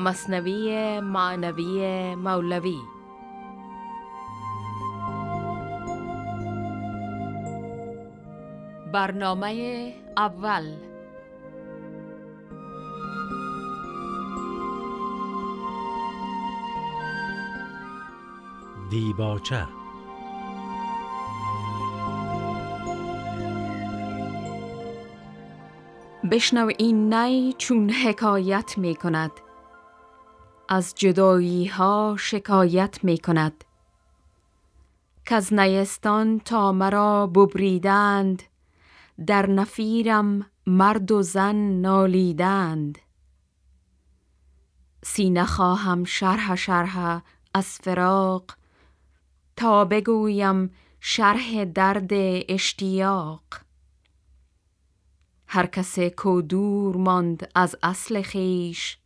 مصنوی معنوی مولوی. برنامه اول. دیباچه. بشنو این نی چون حکایت می کند از جدایی ها شکایت می کند از نیستان تا مرا ببریدند در نفیرم مرد و زن نالیدند. سینه خواهم شرح شرح از فراق تا بگویم شرح درد اشتیاق. هر کس کو دور ماند از اصل خیش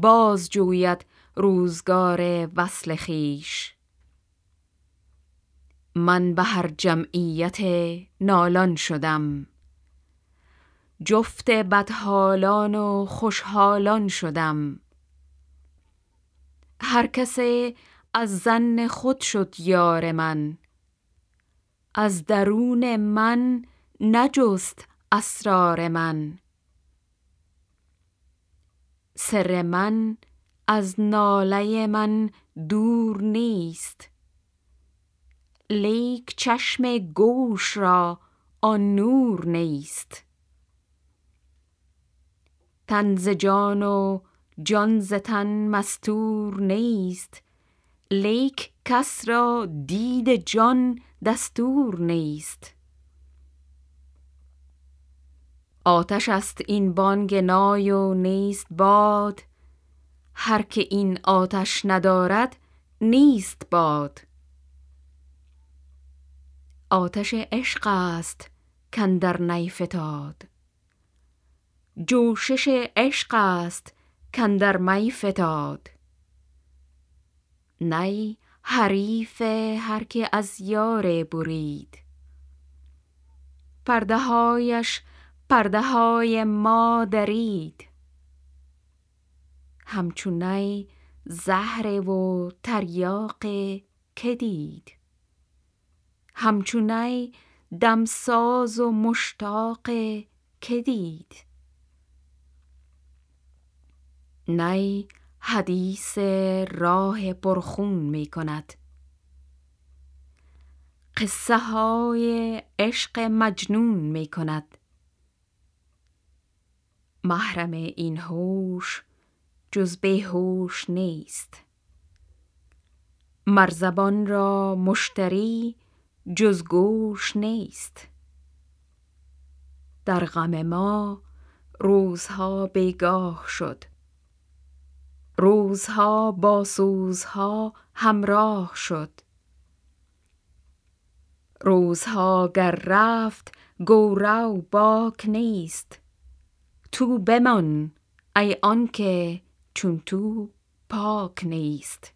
باز جوید روزگار وصل خیش من به هر جمعیت نالان شدم. جفت بدحالان و خوشحالان شدم. هر کسی از زن خود شد یار من. از درون من نجست اسرار من. سر من از ناله من دور نیست. لیک چشم گوش را آن نور نیست. تن ز جان و جان ز تن مستور نیست. لیک کس را دید جان دستور نیست. آتش است این بانگ نای و نیست باد. هر که این آتش ندارد نیست باد. آتش عشق است کندر نی فتاد جوشش عشق است کندر فتاد نی حریف هر که از یار برید. پرده هایش پرده های ما درید. همچونی زهر و تریاق که دید. همچونی دمساز و مشتاق دید. نی حدیث راه پرخون می کند. قصه های عشق مجنون می کند. محرم این هوش جز هوش نیست. مرزبان را مشتری جز گوش نیست. در غم ما روزها بیگاه شد. روزها با سوزها همراه شد. روزها گر رفت گورو باک نیست. تو بمان ای آنکه چون تو پاک نیست.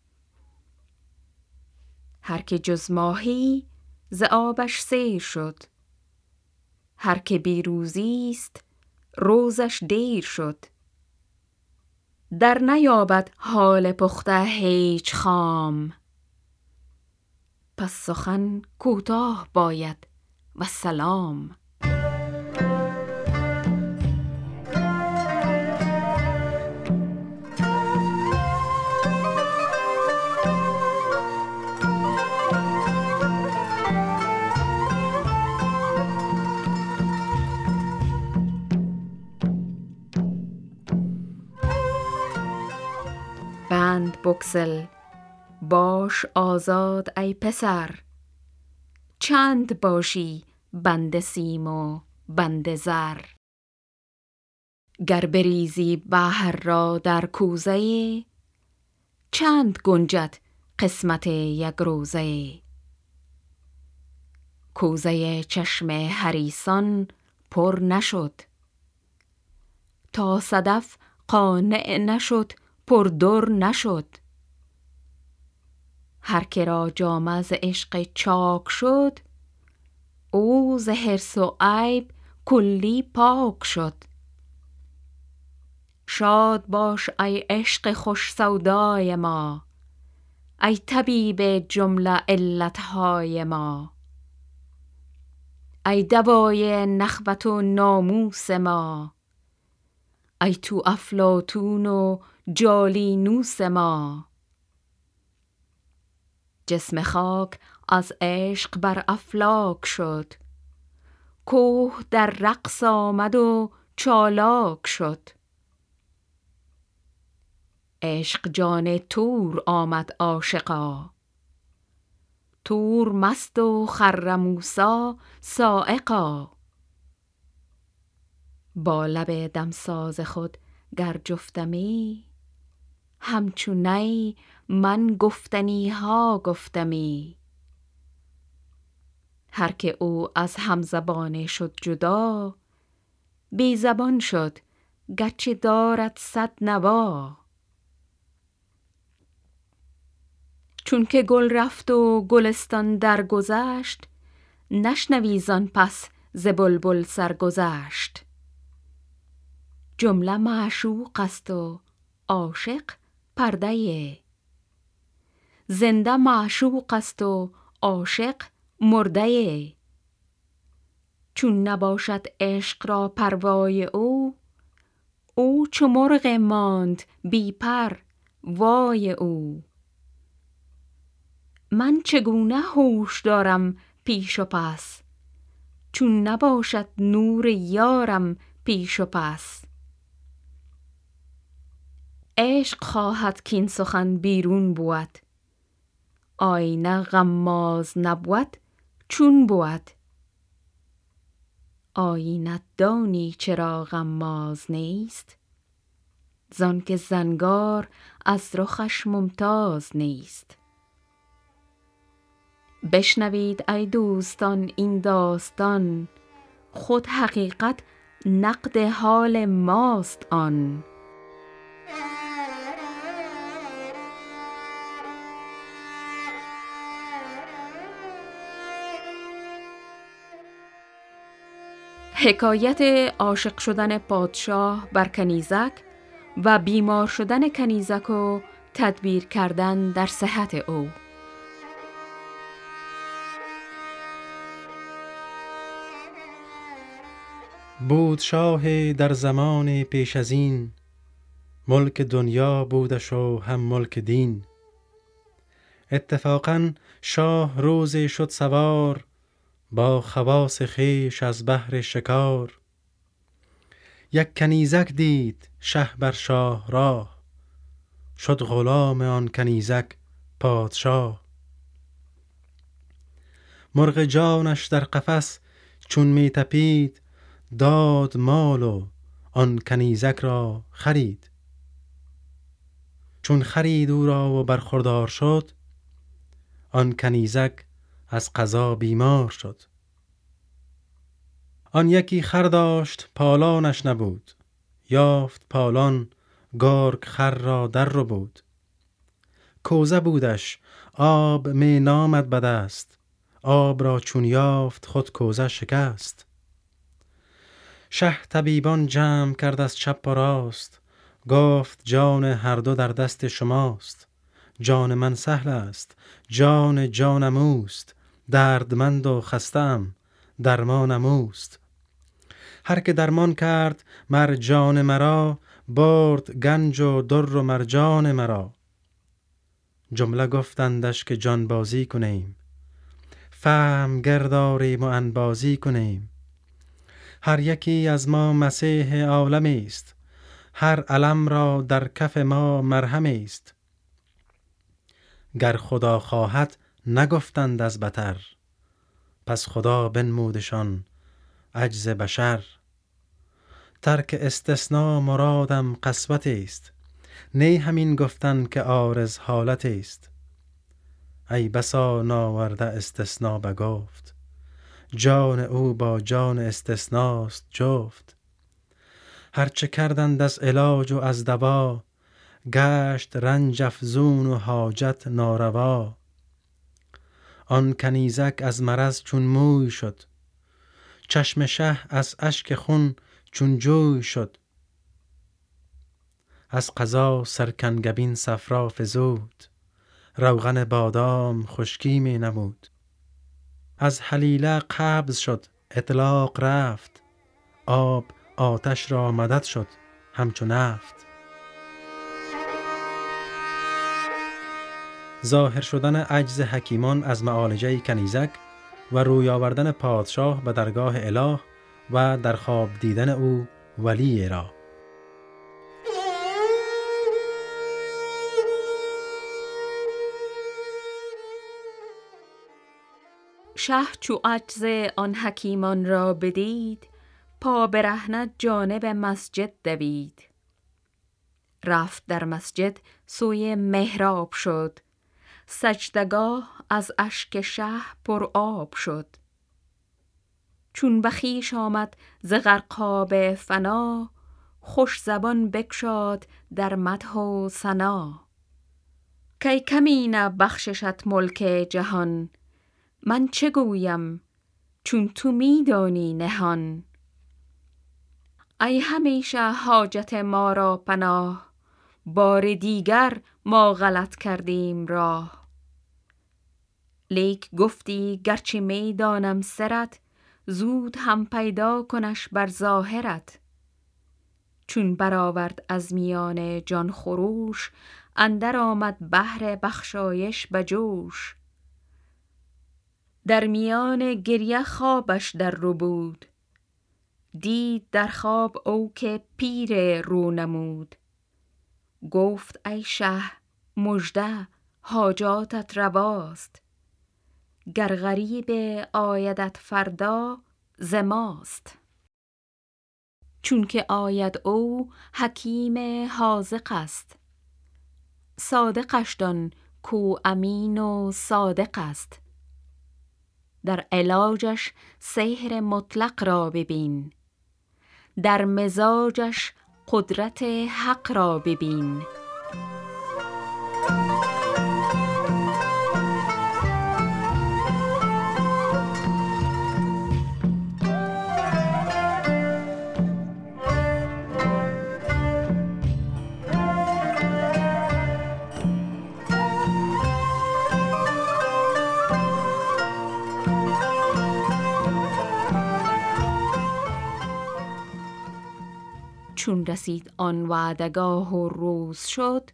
هر که جز ماهی ز آبش سیر شد هر که بیروزی است روزش دیر شد. در نیابد حال پخته هیچ خام. پس سخن کوتاه باید و سلام. بند بکسل باش آزاد ای پسر. چند باشی بند سیم و بند زر. گر بریزی بحر را در کوزه چند گنجد قسمت یک روزه. کوزه چشم حریسان پر نشد. تا صدف قانع نشد پردر نشد. هر که را جامه ز عشق چاک شد او ز حرص و عیب کلی پاک شد. شاد باش ای عشق خوش سودای ما ای طبیب جمله علتهای ما. ای دوای نخوت و ناموس ما ای تو افلاتون و جالینوس ما. جسم خاک از عشق بر افلاک شد. کوه در رقص آمد و چالاک شد. عشق جان تور آمد عاشقا. تور مست و خر موسی صاعقا با لب دمساز خود گر جفتمی. همچو نی من گفتنی ها گفتمی. هر که او از همزبانه شد جدا بی زبان شد گرچه دارد صد نوا. چون که گل رفت و گلستان درگذشت نشنوی زان پس ز بلبل سرگذشت. جمله معشوق است و عاشق پرده. زنده معشوق است و عاشق مرده. چون نباشد عشق را پروای او او چو مرغ ماند بی پر وای او. من چگونه هوش دارم پیش و پس؟ چون نباشد نور یارم پیش و پس. عشق خواهد کین سخن بیرون بود. آینه غماز نبود چون بود. آینت دانی چرا غماز نیست؟ زان که زنگار از رخش ممتاز نیست. بشنوید ای دوستان این داستان خود حقیقت نقد حال ماست آن. حکایت عاشق شدن پادشاه بر کنیزک و بیمار شدن کنیزک و تدبیر کردن در صحت او. بود شاه در زمان پیش از این ملک دنیا بودش و هم ملک دین. اتفاقا شاه روزی شد سوار با خواس خیش از بهر شکار. یک کنیزک دید شه بر شاه راه شد غلام آن کنیزک پادشاه. مرغ جانش در قفس چون می تپید داد مال و آن کنیزک را خرید. چون خرید او را و برخوردار شد آن کنیزک از قضا بیمار شد. آن یکی خر داشت پالانش نبود. یافت پالان گرگ خر را در رو بود. کوزه بودش آب می نامد به دست آب را چون یافت خود کوزه شکست. شه طبیبان جمع کرد از چپ و راست. گفت جان هر دو در دست شماست. جان من سهل است جان جانم اوست. دردمند و خستم درمانم اوست. هر که درمان کرد مر جان مرا برد گنج و در و مرجان مرا. جمله گفتندش که جان بازی کنیم. فهم گرداریم و انبازی کنیم. هر یکی از ما مسیح عالمی است. هر علم را در کف ما مرهم است. گر خدا خواهد نگفتند از بتر. پس خدا بنمودشان عجز بشر. ترک استثنا مرادم قسوت است. نی همین گفتن که عارض حالت است. ای بسا ناورده استثنا بگفت. جان او با جان استثناست جفت. هرچه کردند از علاج و از دوا گشت رنج افزون و حاجت ناروا. آن کنیزک از مرض چون موی شد. چشم شه از اشک خون چون جوی شد. از قضا سرکنگبین صفرا فزود. روغن بادام خشکی می نمود. از حلیله قبض شد اطلاق رفت. آب آتش را مدد شد همچو نفت. ظاهر شدن عجز حکیمان از معالجه کنیزک و روی آوردن پادشاه به درگاه اله و در خواب دیدن او ولی را. شه چو عجز آن حکیمان را بدید پا برهنه جانب مسجد دوید. رفت در مسجد سوی محراب شد. سجدگاه از اشک شه پر آب شد. چون بخیش آمد ز غرقاب فنا خوش زبان بکشاد در مدح و ثنا. کی کمینه بخششت ملک جهان من چه گویم چون تو می دانی نهان. ای همیشه حاجت ما را پناه بار دیگر ما غلط کردیم راه. لیک گفتی گرچه می دانم سرت زود هم پیدا کنش بر ظاهرت. چون برآورد از میان جان خروش اندر آمد بحر بخشایش به جوش در میان گریه خوابش در ربود دید در خواب او که پیر رو نمود. گفت ای شه مژده حاجاتت رواست. گر غریب آیدت فردا ز ماست. چون که آید او حکیم حاذق است. صادقش دان کو امین و صادق است. در علاجش سحر مطلق را ببین. در مزاجش قدرت حق را ببین. رسید آن وعدگاه و روز شد.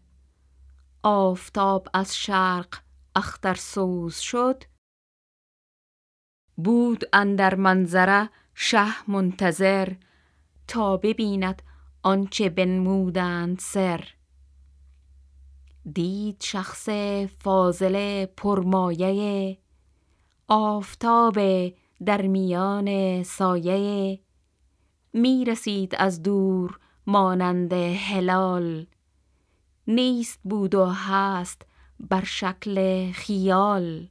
آفتاب از شرق اختر سوز شد. بود اندر منظره شه منتظر تا ببیند آنچه بنمودند سر. دید شخص فاضل پرمایه آفتاب در میان سایه. می رسید از دور مانند هلال. نیست بود و هست بر شکل خیال.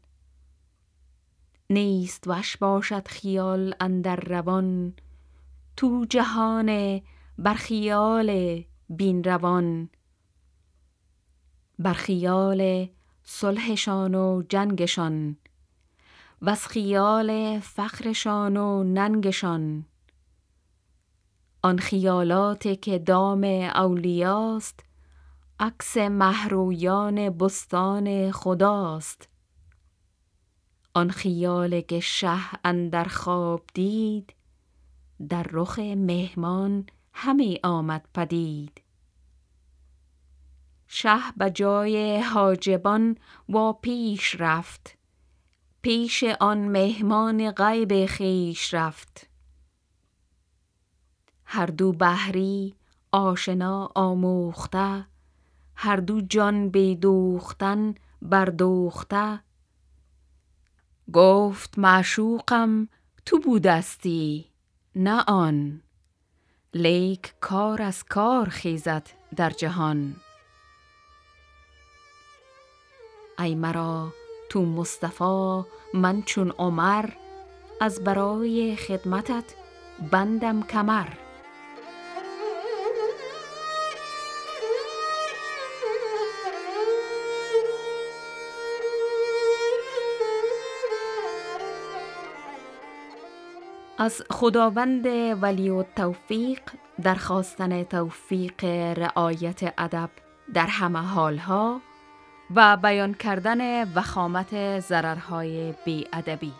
نیست وش باشد خیال اندر روان. تو جهان بر خیال بین روان. بر خیال صلحشان و جنگشان. وز خیال فخرشان و ننگشان. آن خیالات که دام اولیاست عکس مهرویان بستان خداست. آن خیال که شه اندر خواب دید در رخ مهمان همی آمد پدید. شه به جای حاجبان و پیش رفت پیش آن مهمان غیب خویش رفت. هر دو بحری آشنا آموخته هر دو جان بدوختن بردوخته. گفت معشوقم تو بودستی نه آن. لیک کار از کار خیزد در جهان. ای مرا تو مصطفی من چون عمر از برای خدمتت بندم کمر. از خداوند ولی و توفیق درخواستن توفیق رعایت ادب در همه حالها و بیان کردن وخامت ضررهای ادبی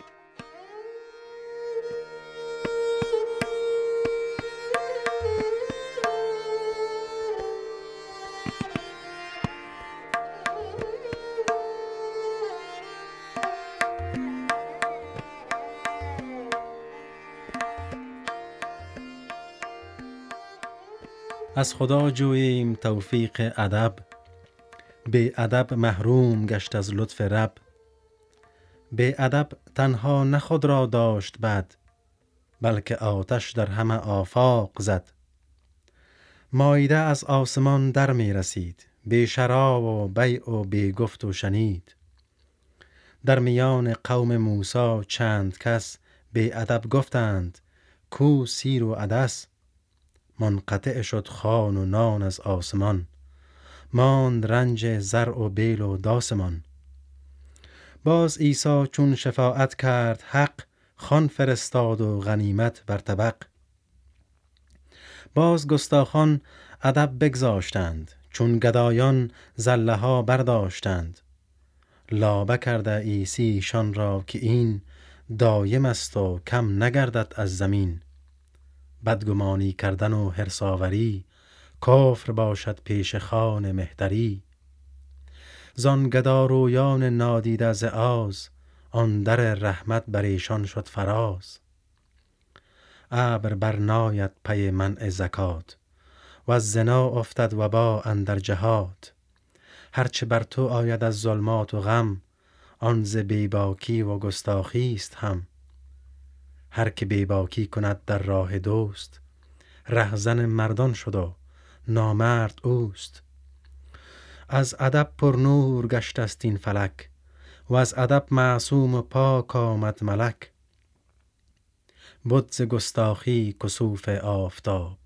از خدا جوییم توفیق ادب. به ادب محروم گشت از لطف رب. به ادب تنها نه خود را داشت بد بلکه آتش در همه آفاق زد. مایده از آسمان در می رسید به شراب و بیع و به گفت و شنید. در میان قوم موسی چند کس به ادب گفتند کو سیر و عدس؟ منقطع شد خان و نان از آسمان. ماند رنج زرع و بیل و داسمان. باز عیسی چون شفاعت کرد حق خان فرستاد و غنیمت بر طبق. باز گستاخان ادب بگذاشتند چون گدایان زله ها برداشتند. لابه کرده عیسی شان را که این دایم است و کم نگردد از زمین. بدگمانی کردن و هرساوری کافر باشد پیش خان مهتری. زان گدارویان نادیده ز آز آن در رحمت بر ایشان شد فراز. ابر برناید پی منع زکات و از زنا افتد وبا اندر جهات. هرچه بر تو آید از ظلمات و غم آن ز بیباکی و گستاخی است هم. هر که بیباکی کند در راه دوست. رهزن مردان شد و نامرد اوست. از ادب پر نور گشت است این فلک و از ادب معصوم و پاک آمد ملک. بد ز گستاخی کسوف آفتاب.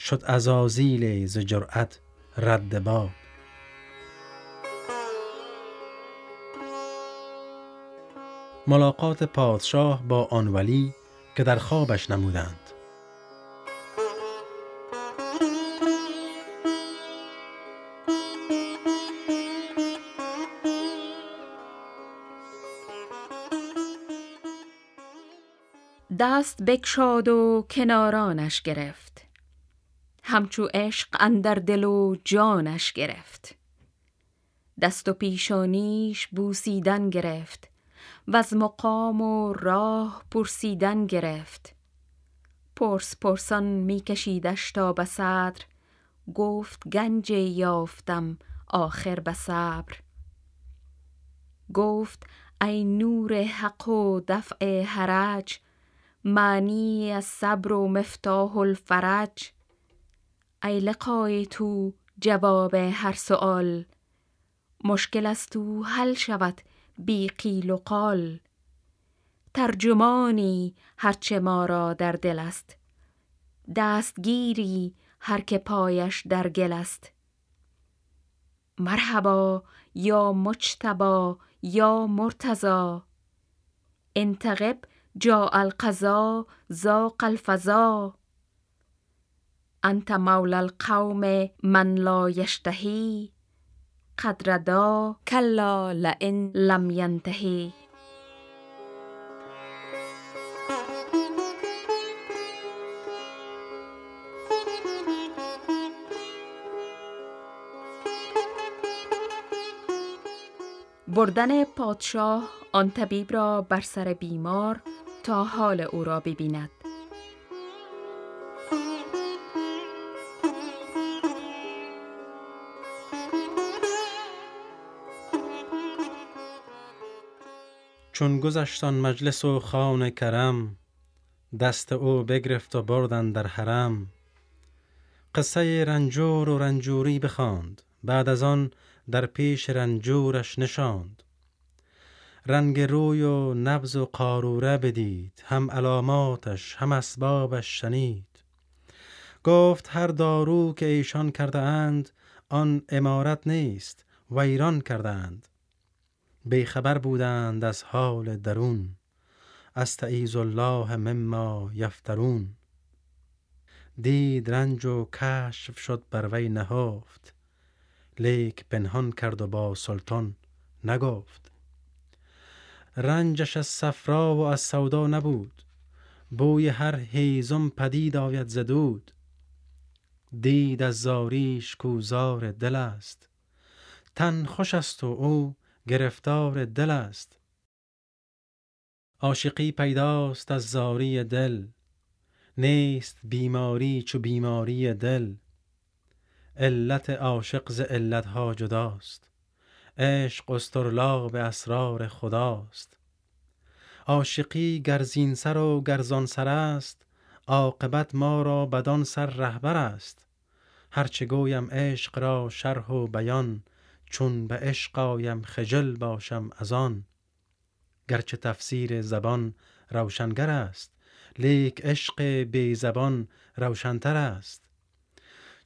شد ازازیل ز جرأت رد باب. ملاقات پادشاه با آن ولی که در خوابش نمودند. دست بکشاد و کنارانش گرفت. همچو عشق اندر دل و جانش گرفت. دست و پیشانیش بوسیدن گرفت. و از مقام و راه پرسیدن گرفت. پرس پرسان می کشیدش تا به صدر گفت گنج یافتم آخر به صبر گفت ای نور حق و دفع حرج معنی از صبر و مفتاح الفرج. ای لقای تو جواب هر سؤال مشکل است تو حل شود بی قیل و قال. ترجمانی هرچه ما را در دل است. دستگیری هر که پایش در گل است. مرحبا یا مجتبا یا مرتضا انتقب جا القضا زاق الفضا. انت مول القوم من لا یشتهی. قد ردا کلا لئن لم ینتهی. بردن پادشاه آن طبیب را بر سر بیمار تا حال او را ببیند. چون گذشتان مجلس و خان کرم دست او بگرفت و بردن در حرم. قصه رنجور و رنجوری بخواند بعد از آن در پیش رنجورش نشاند. رنگ روی و نبز و قاروره بدید هم علاماتش هم اسبابش شنید. گفت هر دارو که ایشان کرده اند آن امارت نیست ویران کرده اند. بیخبر بودند از حال درون. استعیز الله مما یفترون. دید رنج و کشف شد بر وی نهافت لیک پنهان کرد و با سلطان نگفت. رنجش از صفرا و از سودا نبود. بوی هر هیزم پدید آید زدود دید از زاریش کوزار دل است. تن خوش است و او گرفتار دل است. عاشقی پیداست از زاری دل نیست بیماری چو بیماری دل. علت عاشق ز علتها جداست عشق به اسرار خداست. عاشقی گر زین سر و گر زان سر است عاقبت ما را بدان سر رهبر است. هرچه گویم عشق را شرح و بیان چون به عشق آیم خجل باشم از آن. گرچه تفسیر زبان روشنگر است لیک عشق بی زبان روشنتر است.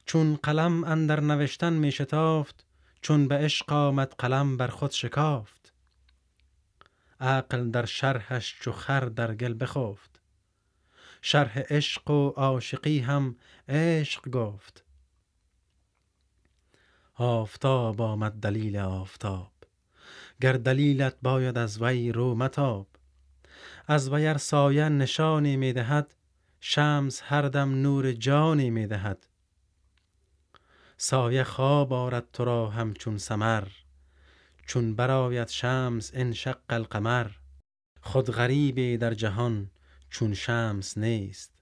چون قلم اندر نوشتن می شتافت چون به عشق آمد قلم بر خود شکافت. عقل در شرحش چو خر در گل بخفت. شرح عشق و عاشقی هم عشق گفت. آفتاب آمد دلیل آفتاب. گر دلیلت باید از وی رو متاب. از وی سایه نشانی می دهد شمس هر دم نور جانی می دهد. سایه خواب آرد تو را همچون سمر چون براید شمس انشق القمر. خود غریبی در جهان چون شمس نیست.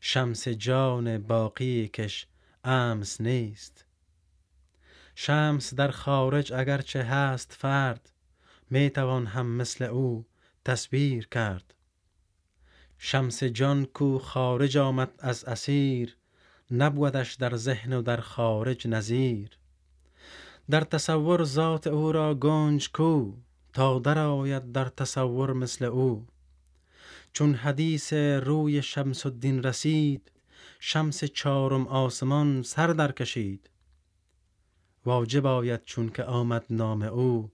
شمس جان باقی کش امس نیست. شمس در خارج اگرچه هست فرد می توان هم مثل او تصویر کرد. شمس جان کو خارج آمد از اسیر نبودش در ذهن و در خارج نظیر. در تصور ذات او را گنج کو تا آید در تصور مثل او. چون حدیث روی شمس الدین رسید شمس چارم آسمان سر در کشید. واجب آید چون که آمد نام او.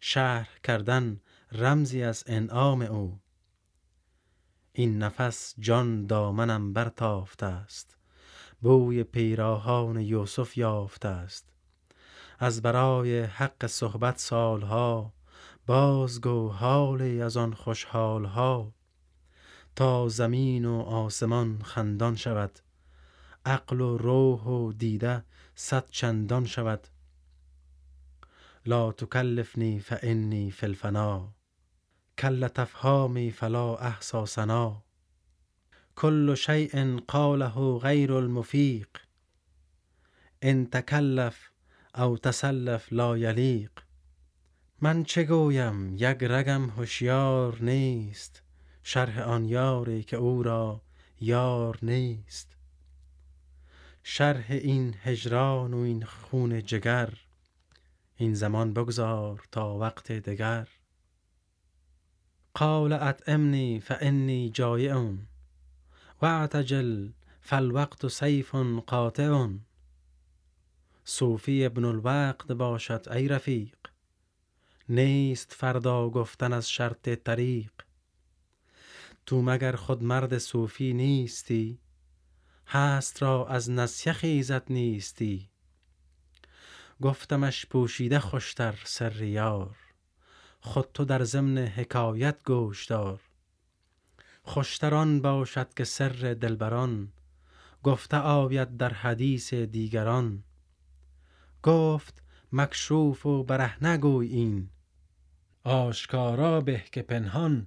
شهر کردن رمزی از انعام او. این نفس جان دامنم برتافته است. بوی پیراهان یوسف یافته است. از برای حق صحبت سالها بازگو حالی از آن خوشحالها. تا زمین و آسمان خندان شود عقل و روح و دیده صد چندان شود. لا تکلفنی فانی فی الفنا. کل تفهامی فلا احصا سنا کل شیء قاله غیر المفیق. ان تکلف او تسلف لا یلیق. من چه گویم؟ یک رگم هوشیار نیست. شرح آن یاری که او را یار نیست. شرح این هجران و این خون جگر این زمان بگذار تا وقت دگر. قال اطعمنی فانی جایع واعتجل فالوقت سیف قاطع. صوفی ابن الوقت باشد ای رفیق نیست فردا گفتن از شرط طریق. تو مگر خود مرد صوفی نیستی؟ هست را از نسیه خیزت نیستی. گفتمش پوشیده خوشتر سر یار خود تو در ضمن حکایت گوش دار خوشتر آن باشد که سر دلبران. گفته آید در حدیث دیگران. گفت مکشوف و برهنه گوی این. آشکارا به که پنهان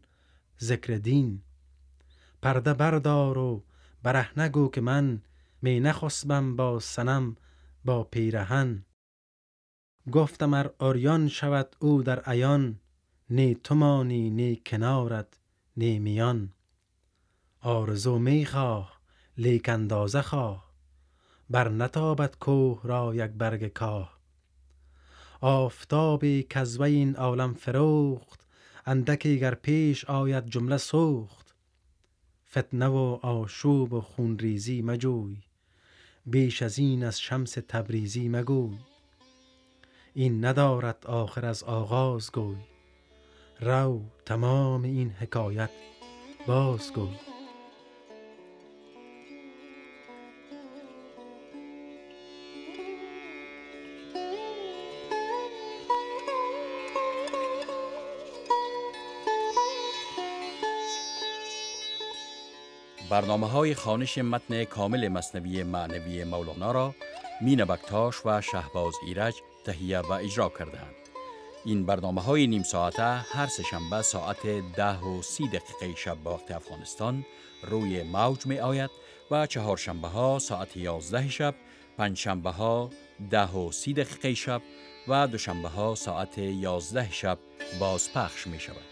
ذکر دین. پرده بردار و برهنه گو که من می نخسبم با صنم با پیرهن. گفتم ار عریان شود او در عیان نی تو مانی نی کنارت نی میان. آرزو می خواه لیک اندازه خواه بر نتابد کوه را یک برگ کاه. آفتابی کز این عالم فروخت اندکی گر پیش آید جمله سوخت. فتنه و آشوب و خونریزی مجوی بیش از این از شمس تبریزی مگوی. این ندارد آخر از آغاز گوی. رو تمام این حکایت بازگو برنامه های خانش متن کامل مصنوی معنوی مولانا را مین بکتاش و شهباز ایرج تهیه و اجرا کردند. این برنامه های نیم ساعته هر سه ساعت ده و سی دقیقه شب وقت افغانستان روی موج می آید و چهار شنبه ها ساعت یازده شب، پنج شنبه ها ده و سی دقیقه شب و دوشنبه ها ساعت یازده شب باز پخش می شود.